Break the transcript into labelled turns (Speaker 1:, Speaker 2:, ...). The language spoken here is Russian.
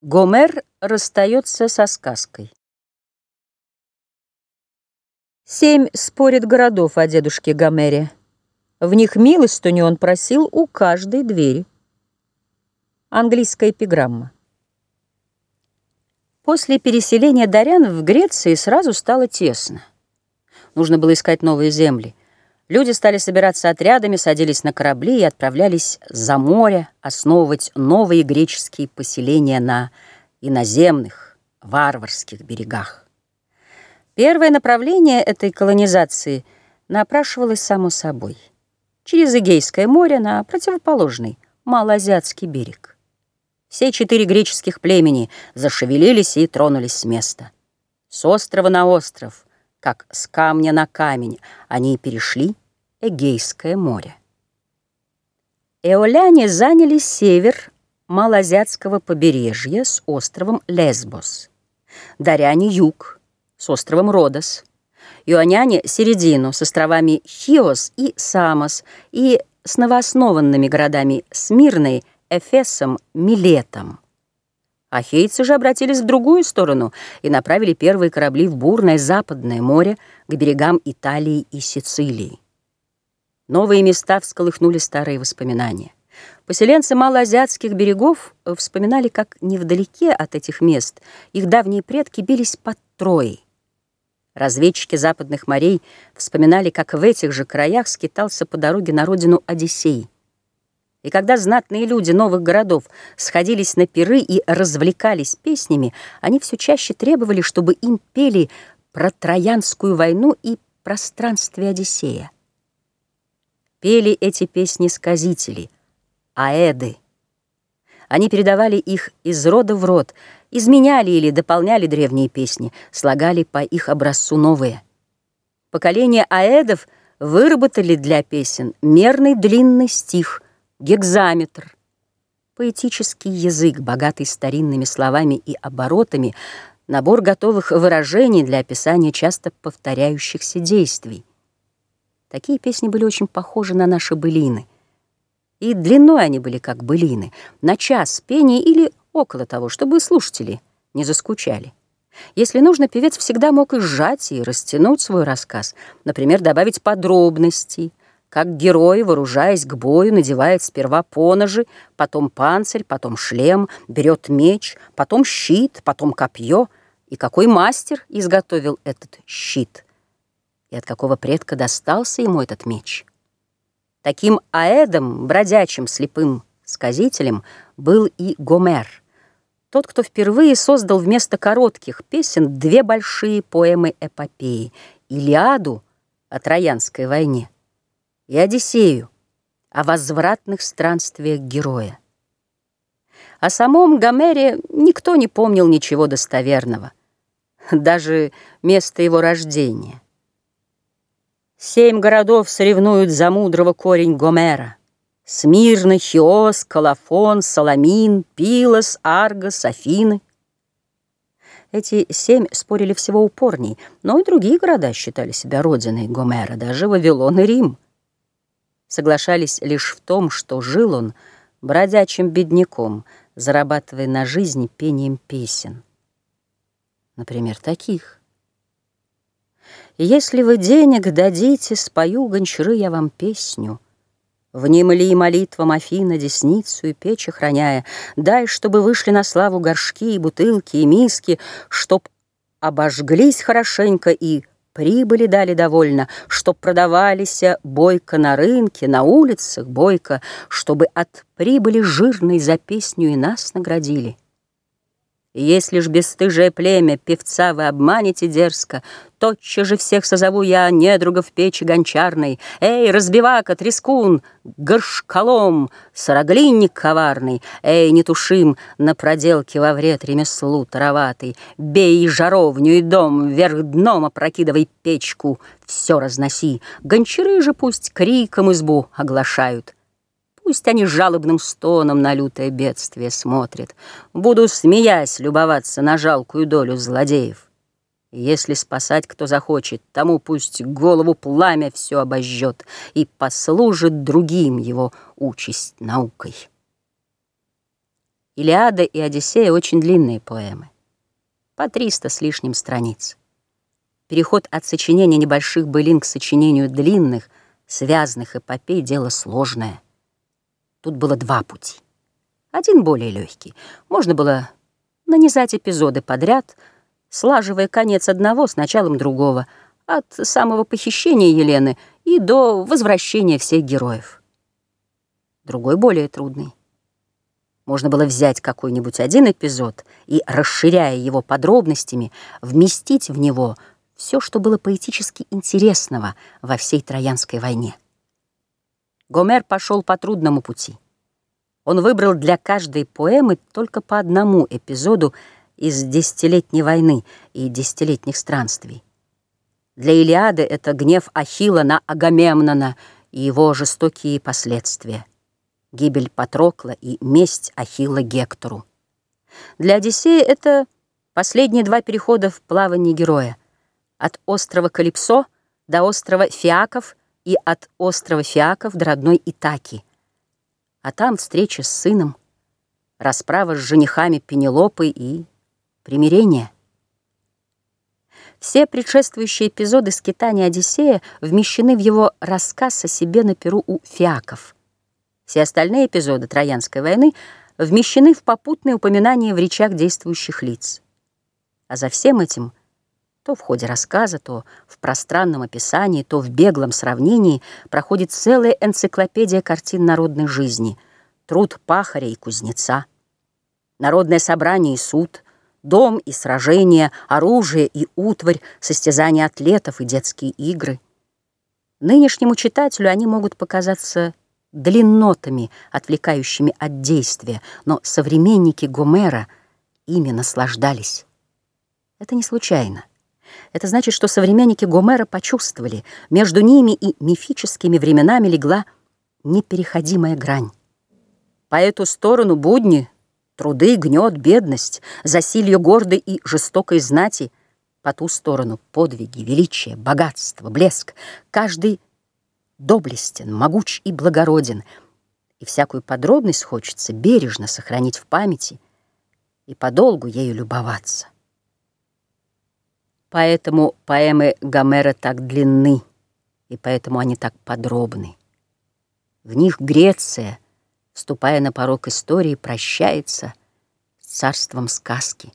Speaker 1: Гомер расстается со сказкой. Семь спорит городов о дедушке Гомере. В них милостыню он просил у каждой двери. Английская эпиграмма. После переселения Дарян в Греции сразу стало тесно. Нужно было искать новые земли. Люди стали собираться отрядами, садились на корабли и отправлялись за море основывать новые греческие поселения на иноземных, варварских берегах. Первое направление этой колонизации напрашивалось само собой. Через Эгейское море на противоположный, Малоазиатский берег. Все четыре греческих племени зашевелились и тронулись с места. С острова на остров — как с камня на камень, они перешли Эгейское море. Эоляне заняли север Малоазиатского побережья с островом Лесбос, Даряне — юг с островом Родос, Ионяне — середину с островами Хиос и Самос и с новооснованными городами Смирной, Эфесом, Милетом. Ахейцы же обратились в другую сторону и направили первые корабли в бурное Западное море к берегам Италии и Сицилии. Новые места всколыхнули старые воспоминания. Поселенцы малоазиатских берегов вспоминали, как невдалеке от этих мест их давние предки бились под Троей. Разведчики западных морей вспоминали, как в этих же краях скитался по дороге на родину Одиссей. И когда знатные люди новых городов сходились на пиры и развлекались песнями, они все чаще требовали, чтобы им пели про Троянскую войну и пространстве Одиссея. Пели эти песни сказители, аэды. Они передавали их из рода в род, изменяли или дополняли древние песни, слагали по их образцу новые. Поколение аэдов выработали для песен мерный длинный стих — гекзаметр, поэтический язык, богатый старинными словами и оборотами, набор готовых выражений для описания часто повторяющихся действий. Такие песни были очень похожи на наши былины. И длиной они были как былины, на час пения или около того, чтобы слушатели не заскучали. Если нужно, певец всегда мог и сжать, и растянуть свой рассказ, например, добавить подробностей, как герой, вооружаясь к бою, надевает сперва поножи, потом панцирь, потом шлем, берет меч, потом щит, потом копье. И какой мастер изготовил этот щит? И от какого предка достался ему этот меч? Таким аэдом, бродячим слепым сказителем, был и Гомер, тот, кто впервые создал вместо коротких песен две большие поэмы-эпопеи — «Илиаду» о Троянской войне — и Одиссею о возвратных странствиях героя. О самом Гомере никто не помнил ничего достоверного, даже место его рождения. Семь городов соревнуют за мудрого корень Гомера. Смирна, Хиос, Колофон, Саламин, Пилос, Аргос, Афины. Эти семь спорили всего упорней, но и другие города считали себя родиной Гомера, даже Вавилон и Рим соглашались лишь в том, что жил он бродячим бедняком, зарабатывая на жизнь пением песен. Например, таких. «Если вы денег дадите, спою, гончары, я вам песню». Внемли молитвам Афина десницу и печь охраняя, Дай, чтобы вышли на славу горшки, и бутылки и миски, Чтоб обожглись хорошенько и Прибыли дали довольно, чтоб продавались бойко на рынке, на улицах бойко, чтобы от прибыли жирной за песню и нас наградили. И если ж бесстыжее племя певца вы обманете дерзко, Тотчас же всех созову я, недругов печи гончарной. Эй, разбивака, трескун, горшколом, сороглинник коварный, Эй, не тушим на проделке во вред ремеслу тароватый, Бей жаровню, и дом, вверх дном опрокидывай печку, Все разноси, гончары же пусть криком избу оглашают. Пусть они жалобным стоном на лютое бедствие смотрят. Буду, смеясь, любоваться на жалкую долю злодеев. если спасать кто захочет, тому пусть голову пламя все обожжет и послужит другим его участь наукой. Илиада и Одиссея очень длинные поэмы, по 300 с лишним страниц. Переход от сочинения небольших былин к сочинению длинных, связанных эпопей — дело сложное. Тут было два пути. Один более легкий. Можно было нанизать эпизоды подряд, слаживая конец одного с началом другого, от самого похищения Елены и до возвращения всех героев. Другой более трудный. Можно было взять какой-нибудь один эпизод и, расширяя его подробностями, вместить в него все, что было поэтически интересного во всей Троянской войне. Гомер пошел по трудному пути. Он выбрал для каждой поэмы только по одному эпизоду из Десятилетней войны и Десятилетних странствий. Для Илиады это гнев Ахилла на Агамемнона и его жестокие последствия гибель Патрокла и месть Ахилла Гектору. Для Одиссея это последние два перехода в плавании героя. От острова Калипсо до острова Фиаков и от острова Фиаков до родной Итаки. А там встреча с сыном, расправа с женихами Пенелопы и примирение. Все предшествующие эпизоды скитания Одиссея вмещены в его рассказ о себе на Перу у Фиаков – все остальные эпизоды Троянской войны вмещены в попутные упоминания в речах действующих лиц. А за всем этим то в ходе рассказа, то в пространном описании, то в беглом сравнении проходит целая энциклопедия картин народной жизни, труд пахаря и кузнеца, народное собрание и суд, дом и сражения, оружие и утварь, состязания атлетов и детские игры. Нынешнему читателю они могут показаться длиннотами, отвлекающими от действия, но современники Гомера ими наслаждались. Это не случайно. Это значит, что современники Гомера почувствовали, между ними и мифическими временами легла непереходимая грань. По эту сторону будни, труды, гнет, бедность, засилье гордой и жестокой знати, по ту сторону подвиги, величие, богатство, блеск. Каждый доблестен, могуч и благороден, и всякую подробность хочется бережно сохранить в памяти и подолгу ею любоваться. Поэтому поэмы Гомера так длинны, и поэтому они так подробны. В них Греция, вступая на порог истории, прощается с царством сказки.